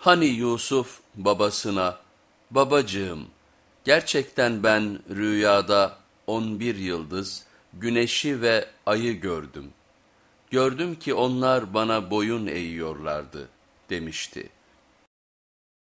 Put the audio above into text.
Hani Yusuf babasına, babacığım gerçekten ben rüyada on bir yıldız, güneşi ve ayı gördüm. Gördüm ki onlar bana boyun eğiyorlardı demişti.